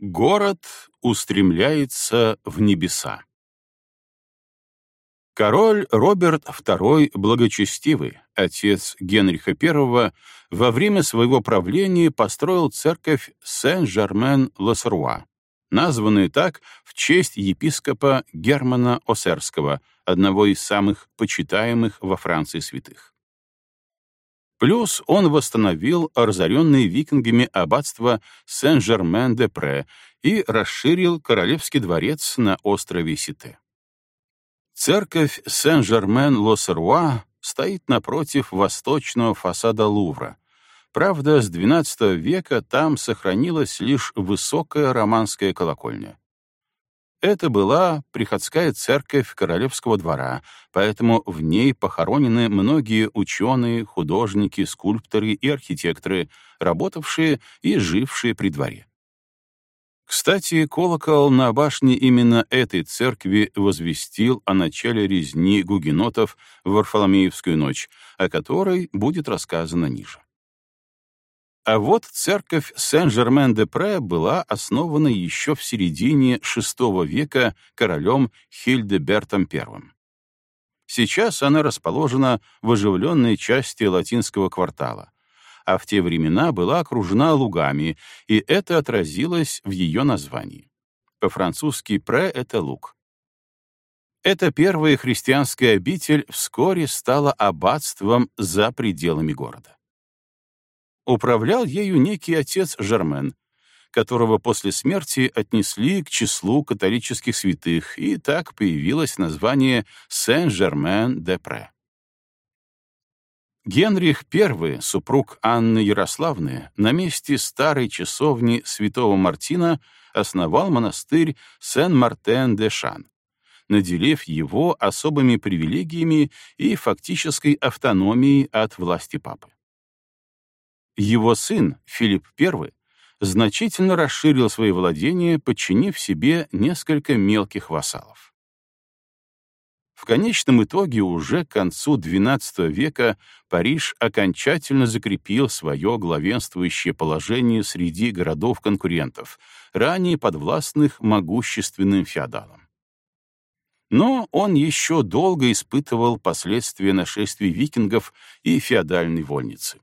Город устремляется в небеса. Король Роберт II Благочестивый, отец Генриха I, во время своего правления построил церковь Сен-Жермен-Лосруа, названную так в честь епископа Германа Осерского, одного из самых почитаемых во Франции святых. Плюс он восстановил разоренные викингами аббатство Сен-Жермен-де-Пре и расширил Королевский дворец на острове Сите. Церковь Сен-Жермен-Лос-Руа стоит напротив восточного фасада Лувра. Правда, с XII века там сохранилась лишь высокая романская колокольня. Это была приходская церковь королевского двора, поэтому в ней похоронены многие ученые, художники, скульпторы и архитекторы, работавшие и жившие при дворе. Кстати, колокол на башне именно этой церкви возвестил о начале резни гугенотов в Варфоломеевскую ночь, о которой будет рассказано ниже. А вот церковь Сен-Жермен-де-Пре была основана еще в середине VI века королем Хильдебертом I. Сейчас она расположена в оживленной части латинского квартала, а в те времена была окружена лугами, и это отразилось в ее названии. По-французски «пре» — это луг. Эта первая христианская обитель вскоре стала аббатством за пределами города. Управлял ею некий отец Жермен, которого после смерти отнесли к числу католических святых, и так появилось название Сен-Жермен-де-Пре. Генрих I, супруг Анны Ярославны, на месте старой часовни святого Мартина основал монастырь Сен-Мартен-де-Шан, наделив его особыми привилегиями и фактической автономией от власти папы. Его сын, Филипп I, значительно расширил свои владения, подчинив себе несколько мелких вассалов. В конечном итоге уже к концу XII века Париж окончательно закрепил свое главенствующее положение среди городов-конкурентов, ранее подвластных могущественным феодалам. Но он еще долго испытывал последствия нашествий викингов и феодальной вольницы.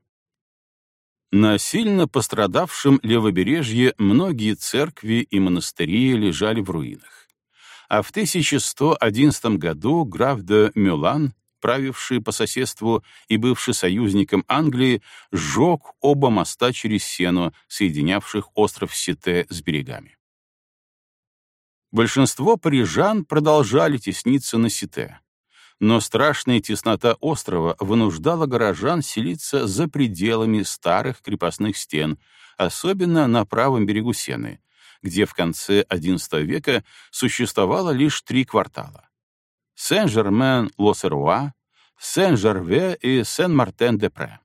На сильно пострадавшем левобережье многие церкви и монастыри лежали в руинах. А в 1111 году граф де Мюлан, правивший по соседству и бывший союзником Англии, сжег оба моста через Сену, соединявших остров Сите с берегами. Большинство парижан продолжали тесниться на Сите, но страшная теснота острова вынуждала горожан селиться за пределами старых крепостных стен, особенно на правом берегу Сены, где в конце XI века существовало лишь три квартала — Сен-Жермен-Лосеруа, Сен-Жерве и Сен-Мартен-де-Пре.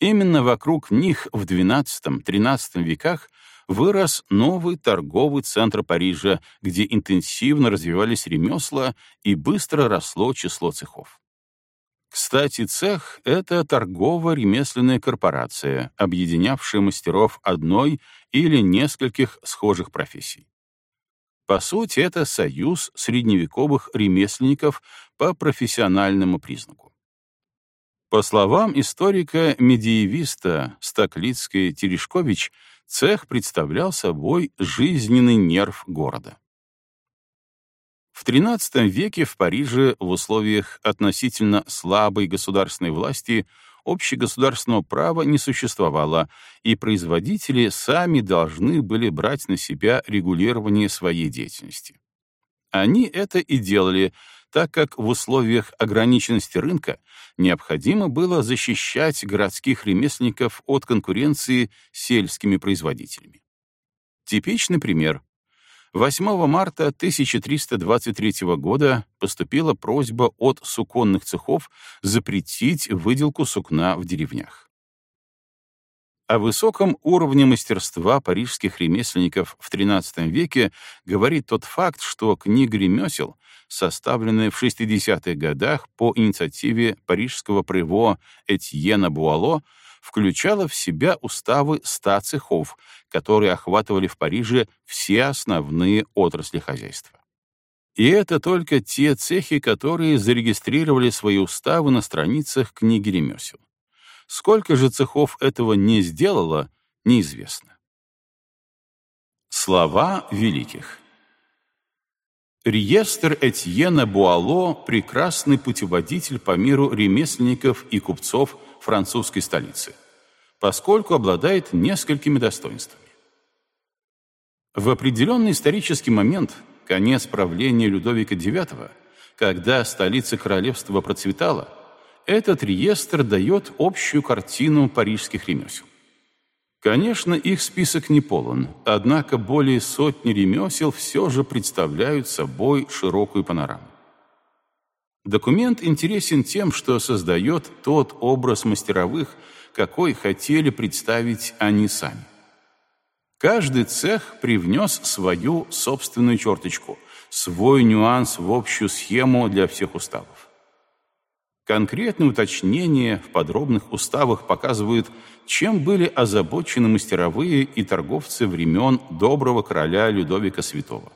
Именно вокруг них в XII-XIII веках вырос новый торговый центр Парижа, где интенсивно развивались ремесла и быстро росло число цехов. Кстати, цех — это торгово-ремесленная корпорация, объединявшая мастеров одной или нескольких схожих профессий. По сути, это союз средневековых ремесленников по профессиональному признаку. По словам историка-медиевиста Стаклицкой-Терешкович, цех представлял собой жизненный нерв города. В XIII веке в Париже в условиях относительно слабой государственной власти общегосударственного права не существовало, и производители сами должны были брать на себя регулирование своей деятельности. Они это и делали, так как в условиях ограниченности рынка необходимо было защищать городских ремесленников от конкуренции с сельскими производителями. Типичный пример. 8 марта 1323 года поступила просьба от суконных цехов запретить выделку сукна в деревнях. О высоком уровне мастерства парижских ремесленников в XIII веке говорит тот факт, что книга ремесел, составленная в 60-х годах по инициативе парижского прево Этьена Буало, включала в себя уставы ста цехов, которые охватывали в Париже все основные отрасли хозяйства. И это только те цехи, которые зарегистрировали свои уставы на страницах книги ремесел. Сколько же цехов этого не сделало, неизвестно. Слова великих Реестр Этьена Буало — прекрасный путеводитель по миру ремесленников и купцов французской столицы, поскольку обладает несколькими достоинствами. В определенный исторический момент, конец правления Людовика IX, когда столица королевства процветала, этот реестр дает общую картину парижских ремесел. Конечно, их список не полон, однако более сотни ремесел все же представляют собой широкую панораму. Документ интересен тем, что создает тот образ мастеровых, какой хотели представить они сами. Каждый цех привнес свою собственную черточку, свой нюанс в общую схему для всех уставов. Конкретные уточнения в подробных уставах показывают, чем были озабочены мастеровые и торговцы времен доброго короля Людовика Святого.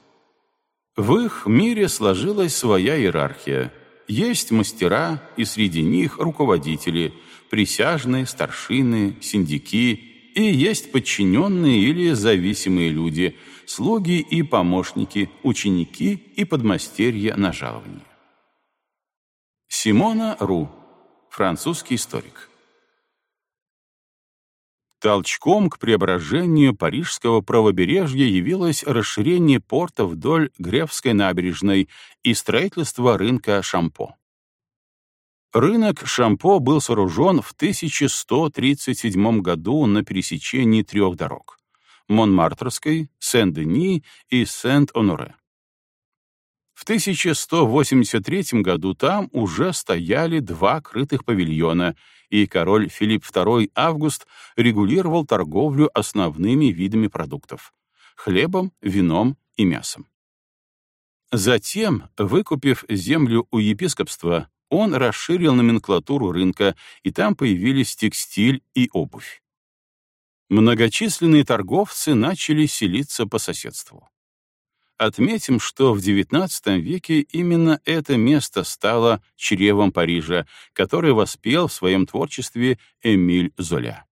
В их мире сложилась своя иерархия. Есть мастера, и среди них руководители, присяжные, старшины, синдики, и есть подчиненные или зависимые люди, слуги и помощники, ученики и подмастерья на жалование. Симона Ру, французский историк. Толчком к преображению парижского правобережья явилось расширение порта вдоль Гревской набережной и строительство рынка Шампо. Рынок Шампо был сооружен в 1137 году на пересечении трех дорог — Монмартрской, Сен-Дени и Сент-Оноре. В 1183 году там уже стояли два крытых павильона, и король Филипп II Август регулировал торговлю основными видами продуктов — хлебом, вином и мясом. Затем, выкупив землю у епископства, он расширил номенклатуру рынка, и там появились текстиль и обувь. Многочисленные торговцы начали селиться по соседству. Отметим, что в XIX веке именно это место стало чревом Парижа, который воспел в своем творчестве Эмиль Золя.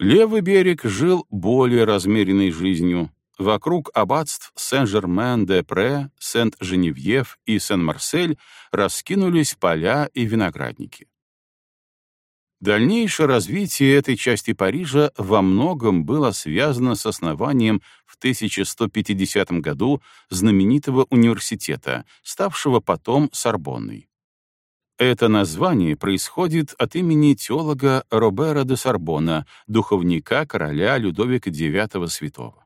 Левый берег жил более размеренной жизнью. Вокруг аббатств Сен-Жермен-де-Пре, Сент-Женевьев и Сен-Марсель раскинулись поля и виноградники. Дальнейшее развитие этой части Парижа во многом было связано с основанием в 1150 году знаменитого университета, ставшего потом Сорбонной. Это название происходит от имени теолога Робера де Сорбона, духовника короля Людовика IX Святого.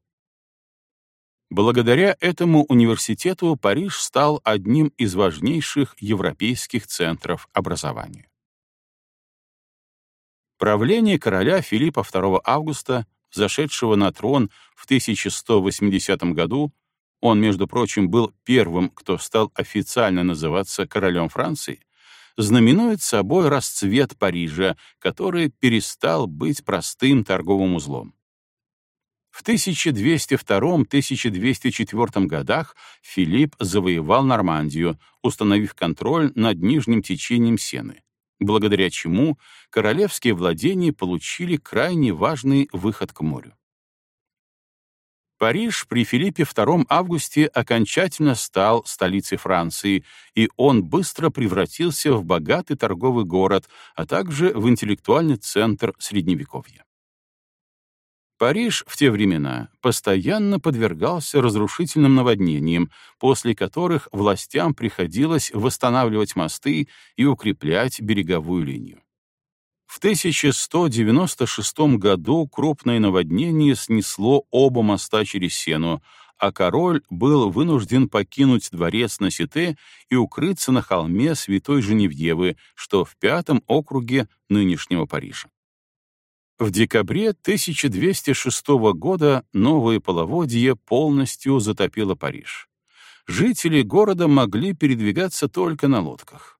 Благодаря этому университету Париж стал одним из важнейших европейских центров образования. Правление короля Филиппа II Августа, зашедшего на трон в 1180 году, он, между прочим, был первым, кто стал официально называться королем Франции, знаменует собой расцвет Парижа, который перестал быть простым торговым узлом. В 1202-1204 годах Филипп завоевал Нормандию, установив контроль над нижним течением Сены благодаря чему королевские владения получили крайне важный выход к морю. Париж при Филиппе II августе окончательно стал столицей Франции, и он быстро превратился в богатый торговый город, а также в интеллектуальный центр Средневековья. Париж в те времена постоянно подвергался разрушительным наводнениям, после которых властям приходилось восстанавливать мосты и укреплять береговую линию. В 1196 году крупное наводнение снесло оба моста через Сену, а король был вынужден покинуть дворец на Сите и укрыться на холме Святой Женевьевы, что в пятом округе нынешнего Парижа. В декабре 1206 года новое половодье полностью затопило Париж. Жители города могли передвигаться только на лодках.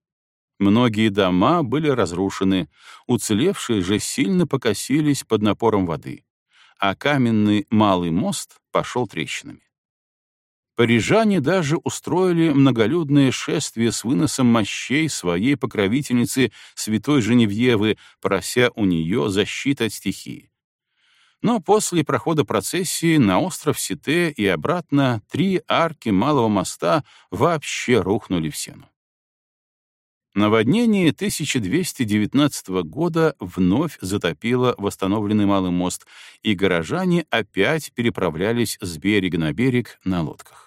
Многие дома были разрушены, уцелевшие же сильно покосились под напором воды, а каменный малый мост пошел трещинами. Парижане даже устроили многолюдное шествие с выносом мощей своей покровительницы святой Женевьевы, прося у нее защиты от стихии. Но после прохода процессии на остров Сите и обратно три арки малого моста вообще рухнули в сену. Наводнение 1219 года вновь затопило восстановленный Малый мост, и горожане опять переправлялись с берега на берег на лодках.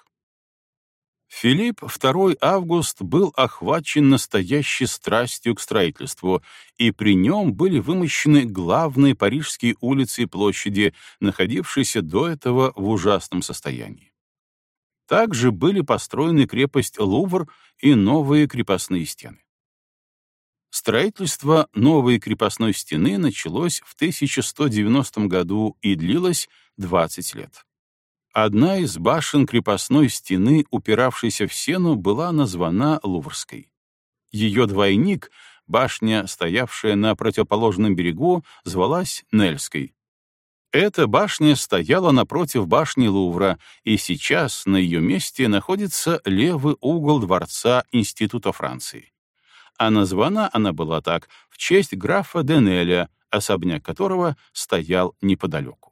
Филипп II Август был охвачен настоящей страстью к строительству, и при нем были вымощены главные парижские улицы и площади, находившиеся до этого в ужасном состоянии. Также были построены крепость Лувр и новые крепостные стены. Строительство новой крепостной стены началось в 1190 году и длилось 20 лет. Одна из башен крепостной стены, упиравшейся в сену, была названа Луврской. Ее двойник, башня, стоявшая на противоположном берегу, звалась Нельской. Эта башня стояла напротив башни Лувра, и сейчас на ее месте находится левый угол дворца Института Франции а названа она была так в честь графа Денеля, особняк которого стоял неподалеку.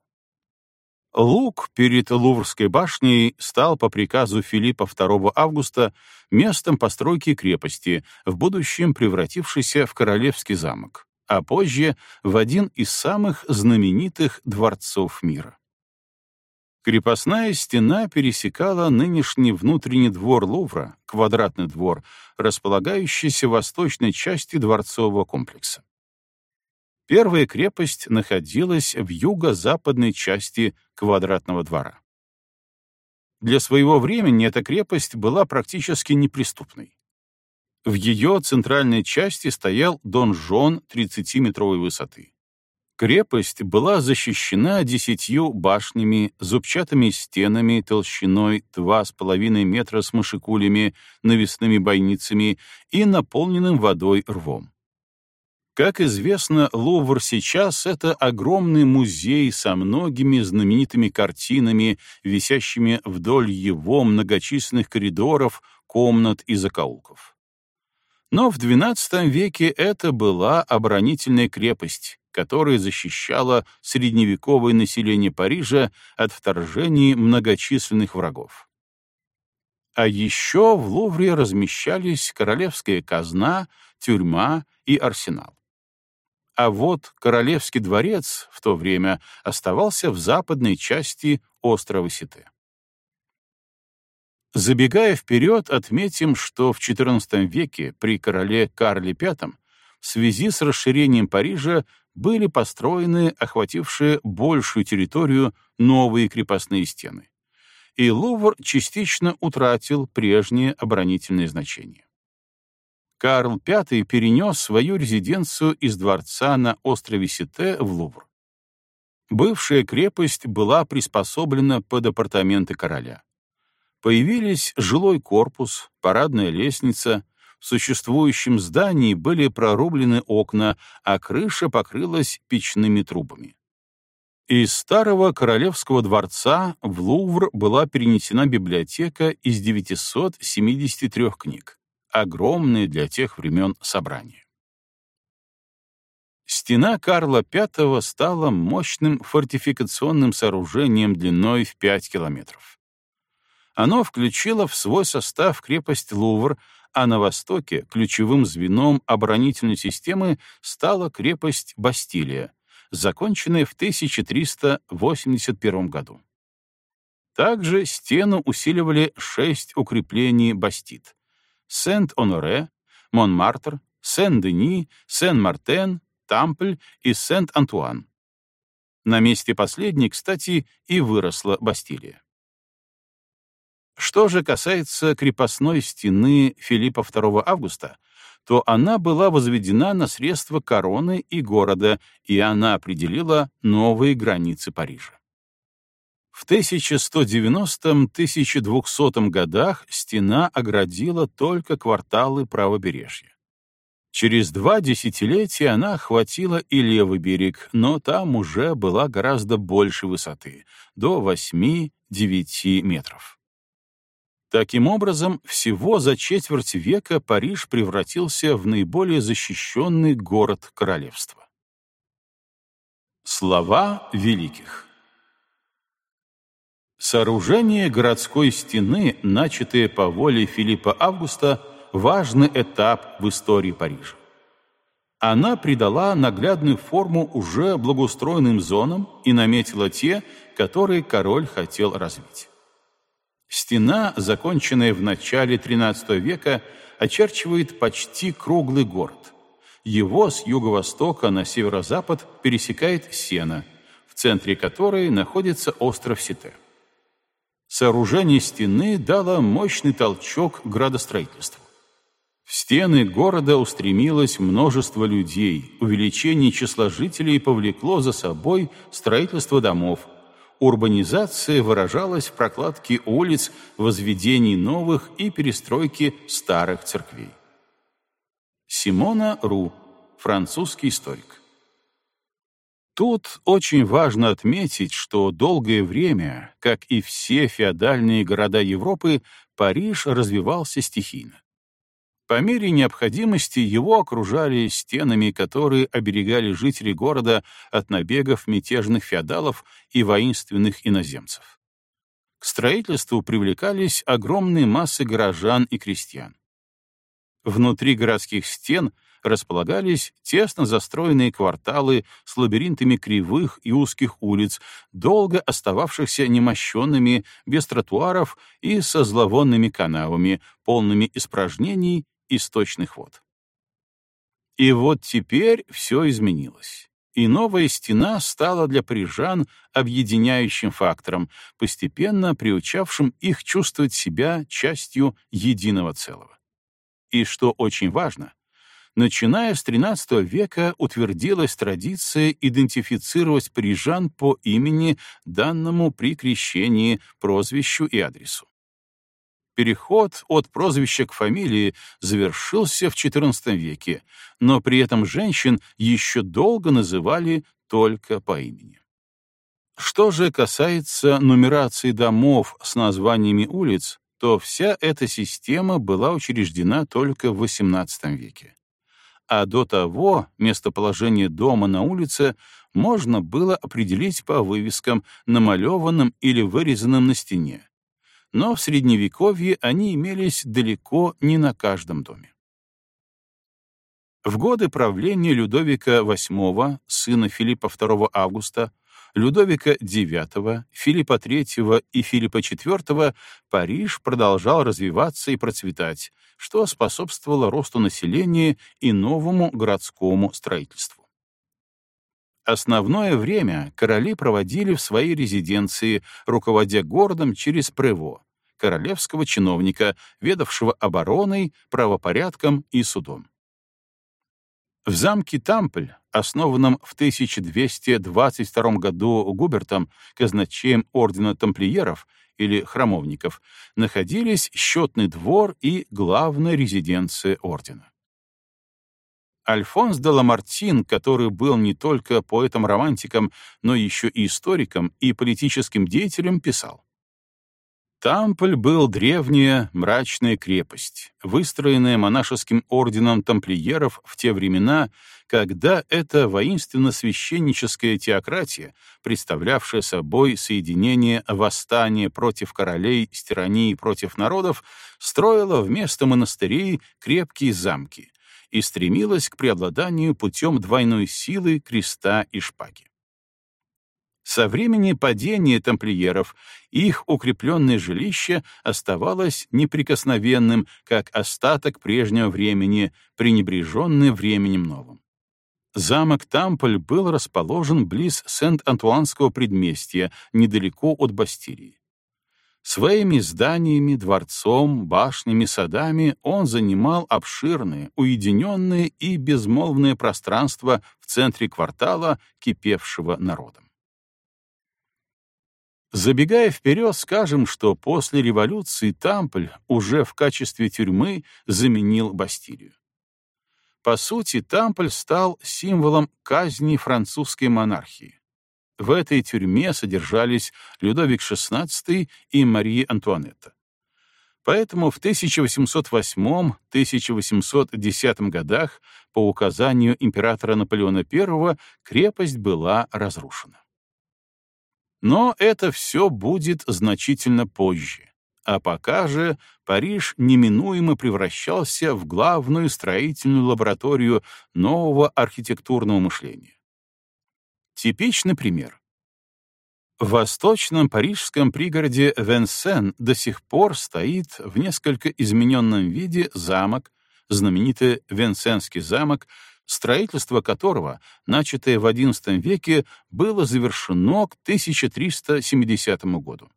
Луг перед Луврской башней стал по приказу Филиппа II августа местом постройки крепости, в будущем превратившейся в королевский замок, а позже в один из самых знаменитых дворцов мира. Крепостная стена пересекала нынешний внутренний двор Лувра, квадратный двор, располагающийся в восточной части дворцового комплекса. Первая крепость находилась в юго-западной части квадратного двора. Для своего времени эта крепость была практически неприступной. В ее центральной части стоял донжон 30-метровой высоты. Крепость была защищена десятью башнями, зубчатыми стенами толщиной 2,5 метра с мышекулями, навесными бойницами и наполненным водой рвом. Как известно, Лувр сейчас — это огромный музей со многими знаменитыми картинами, висящими вдоль его многочисленных коридоров, комнат и закоулков. Но в XII веке это была оборонительная крепость, которая защищала средневековое население Парижа от вторжений многочисленных врагов. А еще в Лувре размещались королевская казна, тюрьма и арсенал. А вот королевский дворец в то время оставался в западной части острова Сите. Забегая вперед, отметим, что в XIV веке при короле Карле V в связи с расширением Парижа были построены охватившие большую территорию новые крепостные стены. И Лувр частично утратил прежнее оборонительное значение. Карл V перенес свою резиденцию из дворца на острове Сите в Лувр. Бывшая крепость была приспособлена под апартаменты короля. Появились жилой корпус, парадная лестница — в существующем здании были прорублены окна, а крыша покрылась печными трубами. Из старого королевского дворца в Лувр была перенесена библиотека из 973 книг, огромные для тех времен собрания. Стена Карла V стала мощным фортификационным сооружением длиной в 5 километров. Оно включило в свой состав крепость Лувр, а на востоке ключевым звеном оборонительной системы стала крепость Бастилия, законченная в 1381 году. Также стену усиливали шесть укреплений Бастит — Сент-Оноре, Монмартр, Сен-Дени, Сен-Мартен, Тампль и Сент-Антуан. На месте последней, кстати, и выросла Бастилия. Что же касается крепостной стены Филиппа II Августа, то она была возведена на средства короны и города, и она определила новые границы Парижа. В 1190-1200 годах стена оградила только кварталы правобережья. Через два десятилетия она охватила и левый берег, но там уже была гораздо больше высоты — до 8-9 метров. Таким образом, всего за четверть века Париж превратился в наиболее защищенный город королевства. Слова великих Сооружение городской стены, начатое по воле Филиппа Августа, важный этап в истории Парижа. Она придала наглядную форму уже благоустроенным зонам и наметила те, которые король хотел развить. Стена, законченная в начале XIII века, очерчивает почти круглый город. Его с юго-востока на северо-запад пересекает Сена, в центре которой находится остров Сите. Сооружение стены дало мощный толчок градостроительству. В стены города устремилось множество людей, увеличение числа жителей повлекло за собой строительство домов, урбанизация выражалась в прокладке улиц, возведении новых и перестройке старых церквей. Симона Ру, французский историк. Тут очень важно отметить, что долгое время, как и все феодальные города Европы, Париж развивался стихийно. По мере необходимости его окружали стенами, которые оберегали жителей города от набегов мятежных феодалов и воинственных иноземцев. К строительству привлекались огромные массы горожан и крестьян. Внутри городских стен располагались тесно застроенные кварталы с лабиринтами кривых и узких улиц, долго остававшихся немощенными, без тротуаров и со зловонными канавами, полными испражнений источных вод. И вот теперь все изменилось. И новая стена стала для парижан объединяющим фактором, постепенно приучавшим их чувствовать себя частью единого целого. И что очень важно, начиная с XIII века утвердилась традиция идентифицировать парижан по имени, данному при крещении, прозвищу и адресу. Переход от прозвища к фамилии завершился в XIV веке, но при этом женщин еще долго называли только по имени. Что же касается нумерации домов с названиями улиц, то вся эта система была учреждена только в XVIII веке. А до того местоположение дома на улице можно было определить по вывескам, намалеванным или вырезанным на стене, но в Средневековье они имелись далеко не на каждом доме. В годы правления Людовика VIII, сына Филиппа II Августа, Людовика IX, Филиппа III и Филиппа IV Париж продолжал развиваться и процветать, что способствовало росту населения и новому городскому строительству. Основное время короли проводили в своей резиденции, руководя городом через Прево, королевского чиновника, ведавшего обороной, правопорядком и судом. В замке Тампль, основанном в 1222 году Губертом, казначеем ордена тамплиеров или храмовников, находились счетный двор и главная резиденция ордена. Альфонс де Ламартин, который был не только поэтом-романтиком, но еще и историком и политическим деятелем, писал. Тампль был древняя, мрачная крепость, выстроенная монашеским орденом тамплиеров в те времена, когда эта воинственно-священническая теократия, представлявшая собой соединение восстания против королей с тиранией против народов, строила вместо монастырей крепкие замки, и стремилась к преобладанию путем двойной силы креста и шпаги. Со времени падения тамплиеров их укрепленное жилище оставалось неприкосновенным, как остаток прежнего времени, пренебреженный временем новым. Замок Тамполь был расположен близ Сент-Антуанского предместья, недалеко от Бастилии. Своими зданиями, дворцом, башнями, садами он занимал обширное, уединенное и безмолвное пространство в центре квартала, кипевшего народом. Забегая вперед, скажем, что после революции Тампль уже в качестве тюрьмы заменил Бастилию. По сути, Тампль стал символом казни французской монархии. В этой тюрьме содержались Людовик XVI и Мария Антуанетта. Поэтому в 1808-1810 годах по указанию императора Наполеона I крепость была разрушена. Но это все будет значительно позже. А пока же Париж неминуемо превращался в главную строительную лабораторию нового архитектурного мышления. Типичный пример. В восточном парижском пригороде Венсен до сих пор стоит в несколько измененном виде замок, знаменитый Венсенский замок, строительство которого, начатое в XI веке, было завершено к 1370 году.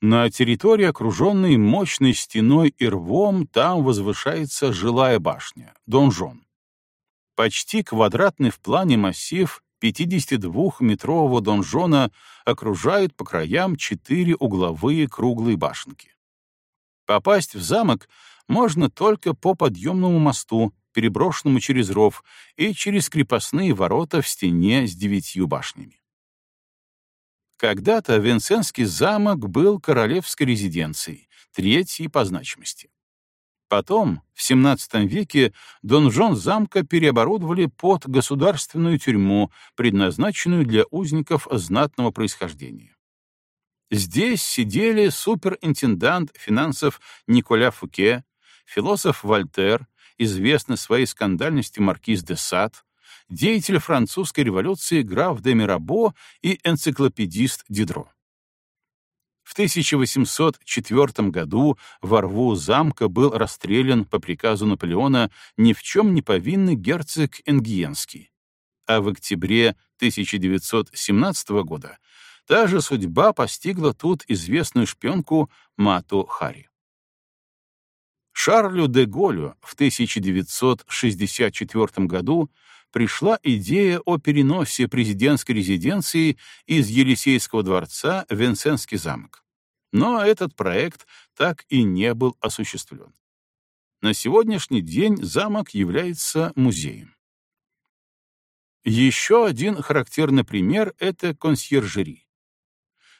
На территории, окруженной мощной стеной и рвом, там возвышается жилая башня, донжон. Почти квадратный в плане массив 52-метрового донжона окружают по краям четыре угловые круглые башенки. Попасть в замок можно только по подъемному мосту, переброшенному через ров, и через крепостные ворота в стене с девятью башнями. Когда-то Венсенский замок был королевской резиденцией, третьей по значимости. Потом, в XVII веке, донжон замка переоборудовали под государственную тюрьму, предназначенную для узников знатного происхождения. Здесь сидели суперинтендант финансов Николя Фуке, философ Вольтер, известный своей скандальностью маркиз де Сад, деятель французской революции граф де Мирабо и энциклопедист Дидро. В 1804 году во рву замка был расстрелян по приказу Наполеона ни в чем не повинный герцог Энгиенский. А в октябре 1917 года та же судьба постигла тут известную шпионку Мату Хари. Шарлю де Голлю в 1964 году пришла идея о переносе президентской резиденции из Елисейского дворца в Венсенский замок. Но этот проект так и не был осуществлен. На сегодняшний день замок является музеем. Еще один характерный пример — это консьержери.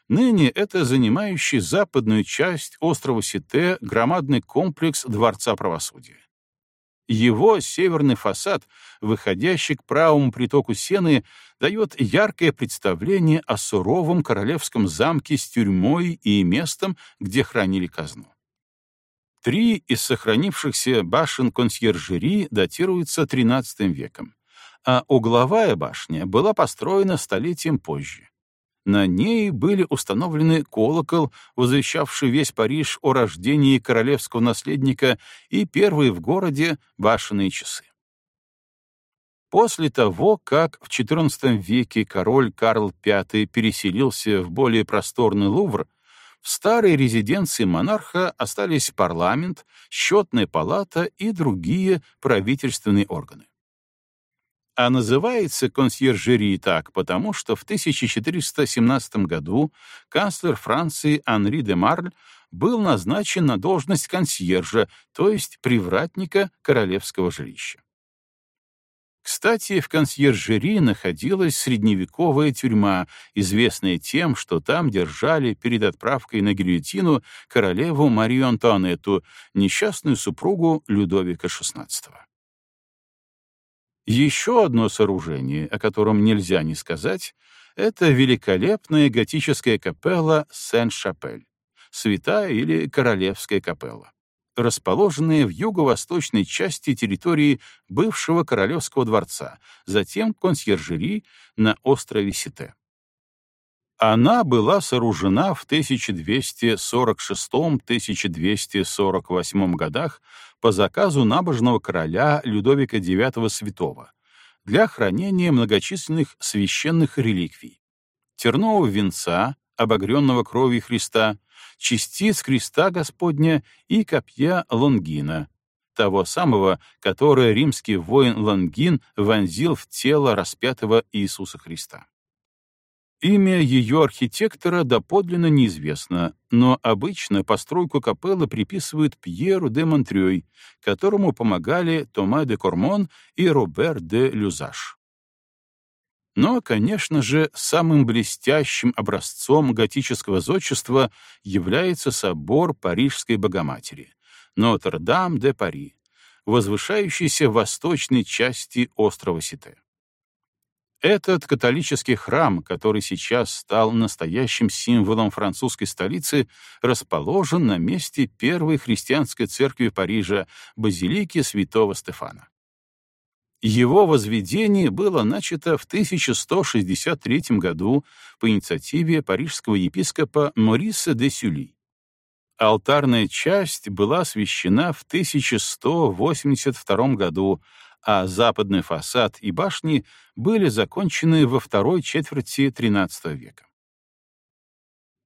Ныне это занимающий западную часть острова Сите громадный комплекс Дворца правосудия. Его северный фасад, выходящий к правому притоку Сены, дает яркое представление о суровом королевском замке с тюрьмой и местом, где хранили казну. Три из сохранившихся башен консьержери датируются XIII веком, а угловая башня была построена столетием позже. На ней были установлены колокол, возвещавший весь Париж о рождении королевского наследника, и первые в городе башенные часы. После того, как в XIV веке король Карл V переселился в более просторный Лувр, в старой резиденции монарха остались парламент, счетная палата и другие правительственные органы. А называется консьержери так, потому что в 1417 году канцлер Франции Анри де Марль был назначен на должность консьержа, то есть привратника королевского жилища. Кстати, в консьержери находилась средневековая тюрьма, известная тем, что там держали перед отправкой на гильотину королеву Марию Антуанетту, несчастную супругу Людовика XVI. Еще одно сооружение, о котором нельзя не сказать, это великолепная готическая капелла Сен-Шапель, святая или королевская капелла, расположенная в юго-восточной части территории бывшего королевского дворца, затем консьержери на острове Сите. Она была сооружена в 1246-1248 годах по заказу набожного короля Людовика IX Святого для хранения многочисленных священных реликвий, тернового венца, обогренного кровью Христа, частиц креста Господня и копья Лонгина, того самого, которое римский воин Лонгин вонзил в тело распятого Иисуса Христа. Имя ее архитектора доподлинно неизвестно, но обычно постройку капеллы приписывают Пьеру де Монтрёй, которому помогали Тома де Кормон и Робер де Люзаш. Но, конечно же, самым блестящим образцом готического зодчества является собор Парижской Богоматери, Нотр-Дам-де-Пари, возвышающийся в восточной части острова Сите. Этот католический храм, который сейчас стал настоящим символом французской столицы, расположен на месте первой христианской церкви Парижа, базилики святого Стефана. Его возведение было начато в 1163 году по инициативе парижского епископа Мориса де Сюли. Алтарная часть была освящена в 1182 году, а западный фасад и башни были закончены во второй четверти XIII века.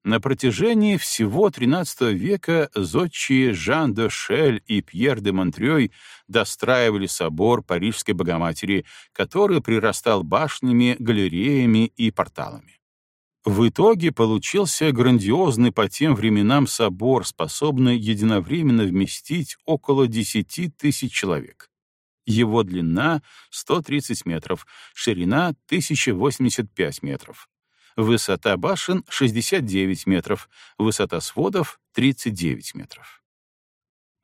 На протяжении всего XIII века зодчие Жан де Шель и Пьер де Монтрёй достраивали собор Парижской Богоматери, который прирастал башнями, галереями и порталами. В итоге получился грандиозный по тем временам собор, способный единовременно вместить около 10 тысяч человек. Его длина — 130 метров, ширина — 1085 метров. Высота башен — 69 метров, высота сводов — 39 метров.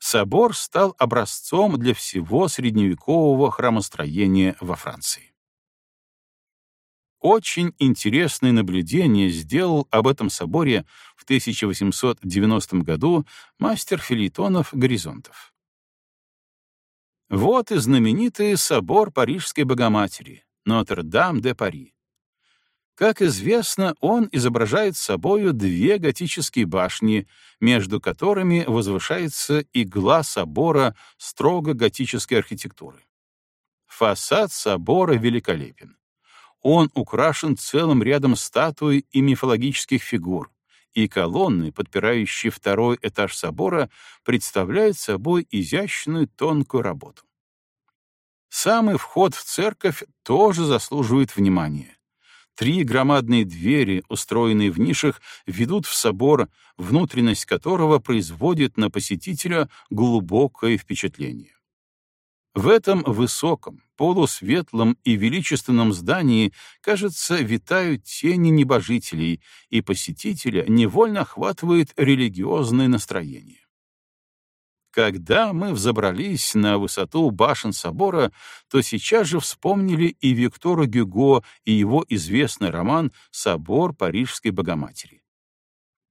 Собор стал образцом для всего средневекового храмостроения во Франции. Очень интересное наблюдение сделал об этом соборе в 1890 году мастер филитонов Горизонтов. Вот и знаменитый собор Парижской Богоматери, Нотр-Дам-де-Пари. Как известно, он изображает собою две готические башни, между которыми возвышается игла собора строго готической архитектуры. Фасад собора великолепен. Он украшен целым рядом статуй и мифологических фигур, и колонны, подпирающие второй этаж собора, представляют собой изящную тонкую работу. Самый вход в церковь тоже заслуживает внимания. Три громадные двери, устроенные в нишах, ведут в собор, внутренность которого производит на посетителя глубокое впечатление. В этом высоком, полусветлом и величественном здании, кажется, витают тени небожителей, и посетителя невольно охватывает религиозное настроение. Когда мы взобрались на высоту башен собора, то сейчас же вспомнили и Виктора Гюго, и его известный роман «Собор Парижской Богоматери».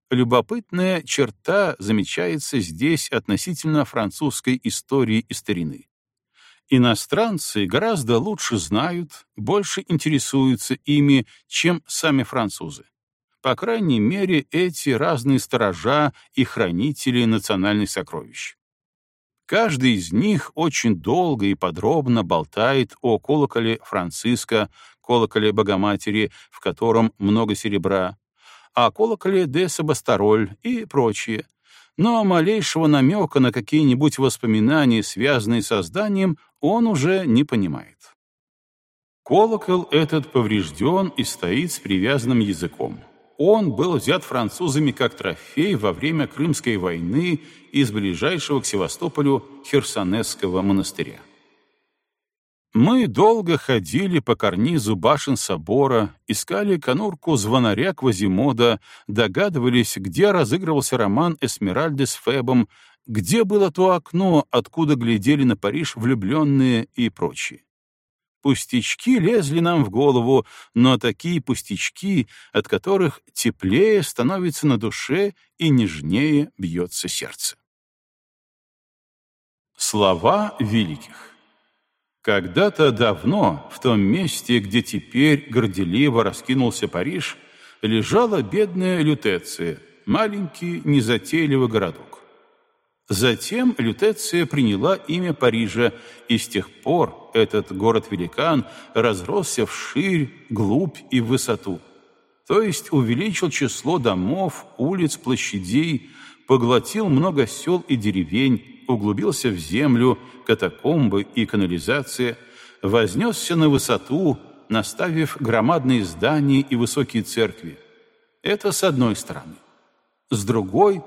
Любопытная черта замечается здесь относительно французской истории и старины. Иностранцы гораздо лучше знают, больше интересуются ими, чем сами французы. По крайней мере, эти разные сторожа и хранители национальных сокровищ. Каждый из них очень долго и подробно болтает о колоколе Франциска, колоколе Богоматери, в котором много серебра, о колоколе де Сабастороль и прочее. Но малейшего намека на какие-нибудь воспоминания, связанные со зданием, он уже не понимает. Колокол этот поврежден и стоит с привязанным языком. Он был взят французами как трофей во время Крымской войны из ближайшего к Севастополю Херсонесского монастыря. Мы долго ходили по карнизу башен собора, искали конурку звонаря Квазимода, догадывались, где разыгрывался роман Эсмеральды с Фебом, где было то окно, откуда глядели на Париж влюбленные и прочие. Пустячки лезли нам в голову, но такие пустячки, от которых теплее становится на душе и нежнее бьется сердце. Слова великих Когда-то давно, в том месте, где теперь горделиво раскинулся Париж, лежала бедная Лютеция, маленький незатейливый городок. Затем Лютеция приняла имя Парижа, и с тех пор этот город-великан разросся вширь, глубь и в высоту. То есть увеличил число домов, улиц, площадей, поглотил много сел и деревень, углубился в землю, катакомбы и канализация, вознесся на высоту, наставив громадные здания и высокие церкви. Это с одной стороны. С другой,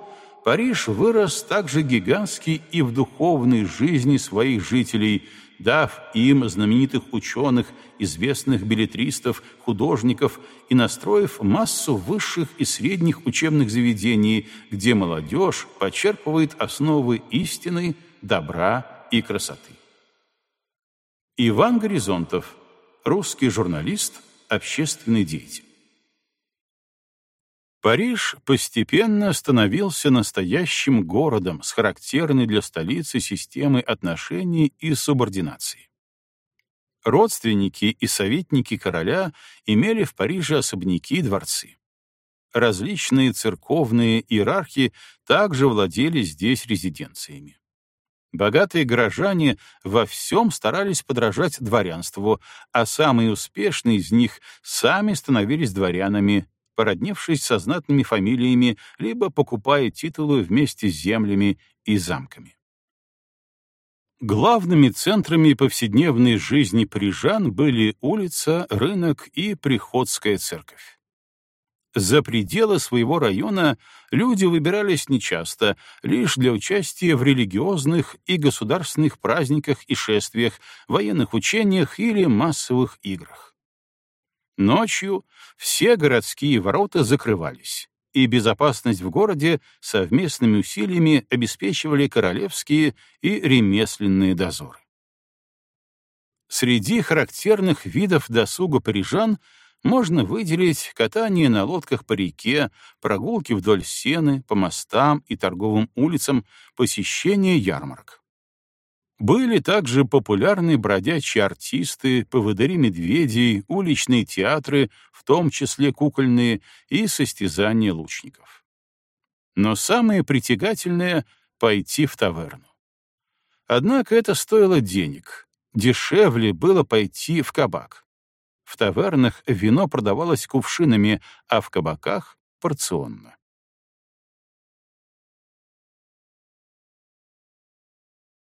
Париж вырос также гигантски и в духовной жизни своих жителей, дав им знаменитых ученых, известных билетристов, художников и настроив массу высших и средних учебных заведений, где молодежь почерпывает основы истины, добра и красоты. Иван Горизонтов, русский журналист, общественный деятель. Париж постепенно становился настоящим городом с характерной для столицы системой отношений и субординации. Родственники и советники короля имели в Париже особняки и дворцы. Различные церковные иерархи также владели здесь резиденциями. Богатые горожане во всем старались подражать дворянству, а самые успешные из них сами становились дворянами, породнившись со знатными фамилиями, либо покупая титулы вместе с землями и замками. Главными центрами повседневной жизни парижан были улица, рынок и приходская церковь. За пределы своего района люди выбирались нечасто, лишь для участия в религиозных и государственных праздниках и шествиях, военных учениях или массовых играх. Ночью все городские ворота закрывались, и безопасность в городе совместными усилиями обеспечивали королевские и ремесленные дозоры. Среди характерных видов досуга парижан можно выделить катание на лодках по реке, прогулки вдоль сены, по мостам и торговым улицам, посещение ярмарок. Были также популярны бродячие артисты, поводыри-медведей, уличные театры, в том числе кукольные, и состязания лучников. Но самое притягательное — пойти в таверну. Однако это стоило денег. Дешевле было пойти в кабак. В тавернах вино продавалось кувшинами, а в кабаках — порционно.